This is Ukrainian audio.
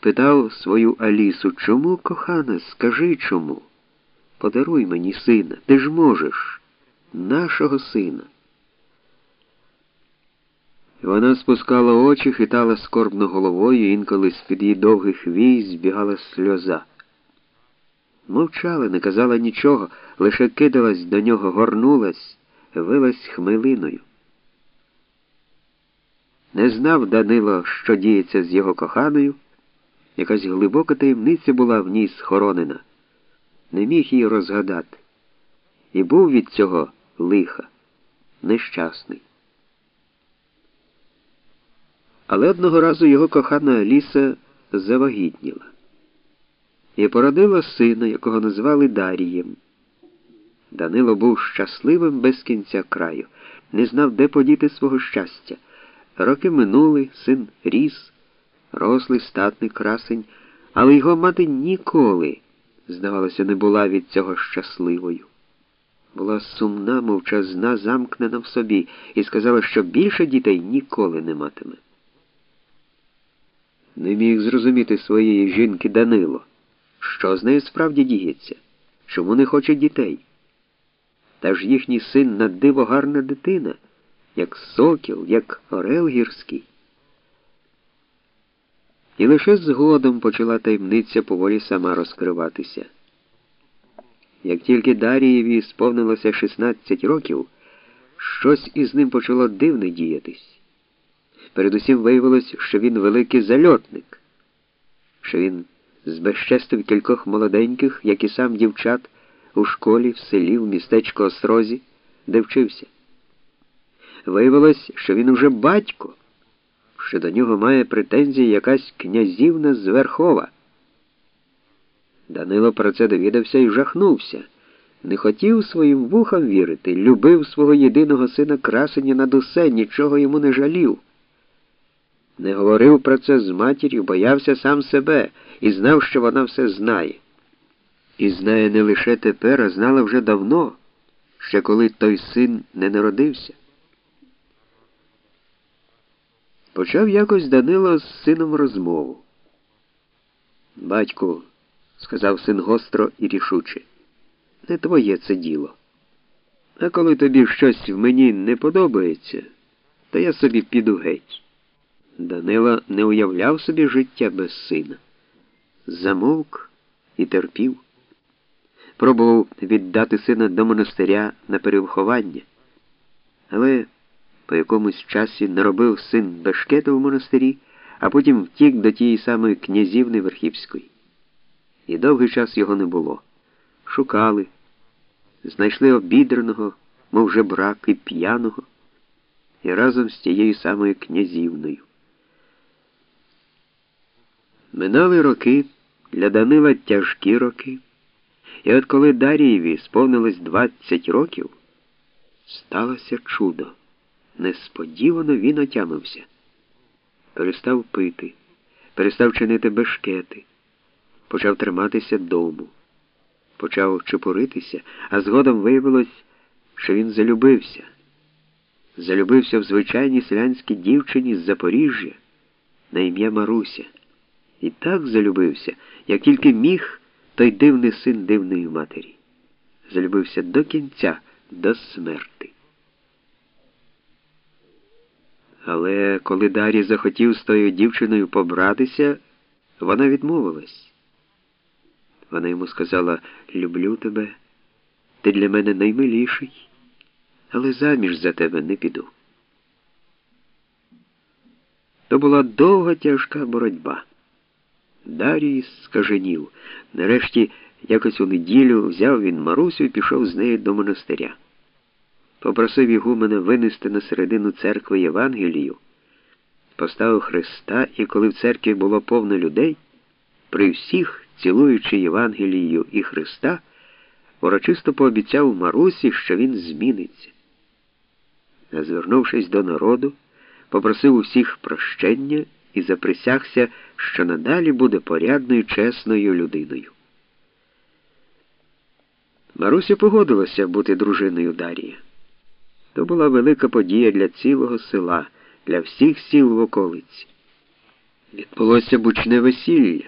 питав свою Алісу, чому, кохана, скажи чому? Подаруй мені сина, ти ж можеш, нашого сина. Вона спускала очі, хитала скорбно головою, інколи з-під її довгих вій збігала сльоза. Мовчала, не казала нічого, лише кидалась до нього, горнулась, вилась хмелиною. Не знав Данило, що діється з його коханою, якась глибока таємниця була в ній схоронена, не міг її розгадати. І був від цього лиха, нещасний. Але одного разу його кохана Аліса завагітніла і породила сина, якого назвали Дарієм. Данило був щасливим без кінця краю, не знав, де подіти свого щастя. Роки минули, син ріс, рослий статний красень, але його мати ніколи, здавалося, не була від цього щасливою. Була сумна, мовчазна, замкнена в собі, і сказала, що більше дітей ніколи не матиме. Не міг зрозуміти своєї жінки Данило, що з нею справді діється, чому не хоче дітей. Та ж їхній син на диво гарна дитина, як сокіл, як орел гірський. І лише згодом почала таємниця поволі сама розкриватися. Як тільки Дарієві сповнилося 16 років, щось із ним почало дивне діятись. Передусім виявилось, що він великий зальотник, що він збезчестив кількох молоденьких, як і сам дівчат, у школі, в селі, в містечко Острозі, де вчився. Виявилось, що він уже батько, що до нього має претензії якась князівна з Верхова. Данило про це довідався і жахнувся. Не хотів своїм вухам вірити, любив свого єдиного сина красення над усе, нічого йому не жалів. Не говорив про це з матір'ю, боявся сам себе і знав, що вона все знає. І знає не лише тепер, а знала вже давно, ще коли той син не народився. Почав якось Данило з сином розмову. Батьку, сказав син гостро і рішуче, не твоє це діло. А коли тобі щось в мені не подобається, то я собі піду геть. Данила не уявляв собі життя без сина. Замовк і терпів. Пробував віддати сина до монастиря на перевиховання, але по якомусь часі наробив син бешкету в монастирі, а потім втік до тієї самої князівни Верхівської. І довгий час його не було. Шукали, знайшли обідраного, мов жебрак і п'яного, і разом з тією самою князівною. Минали роки, для Данила тяжкі роки, і от коли Дарієві сповнилось 20 років, сталося чудо. Несподівано він отямився. Перестав пити, перестав чинити бешкети, почав триматися дому, почав чепуритися, а згодом виявилось, що він залюбився. Залюбився в звичайній селянській дівчині з Запоріжжя на ім'я Маруся. І так залюбився, як тільки міг той дивний син дивної матері. Залюбився до кінця, до смерти. Але коли Дарі захотів з тою дівчиною побратися, вона відмовилась. Вона йому сказала люблю тебе, ти для мене наймиліший, але заміж за тебе не піду. То була довга тяжка боротьба. Дарій скаженів. Нарешті, якось у неділю взяв він Марусю і пішов з нею до монастиря. Попросив Ігумена винести на середину церкви Євангелію, поставив Христа, і коли в церкві було повно людей, при всіх, цілуючи Євангелію і Христа, урочисто пообіцяв Марусі, що він зміниться. А звернувшись до народу, попросив усіх прощення і заприсягся, що надалі буде порядною, чесною людиною. Маруся погодилася бути дружиною Дарія. То була велика подія для цілого села, для всіх сіл в околиці. Відбулося бучне весілля.